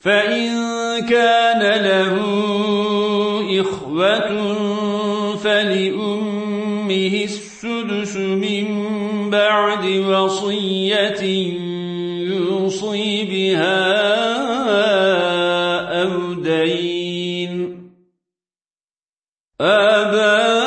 فإن كان له إخوة فلأمه السدس من بعد وصية يوصي بها أو دين آباؤكم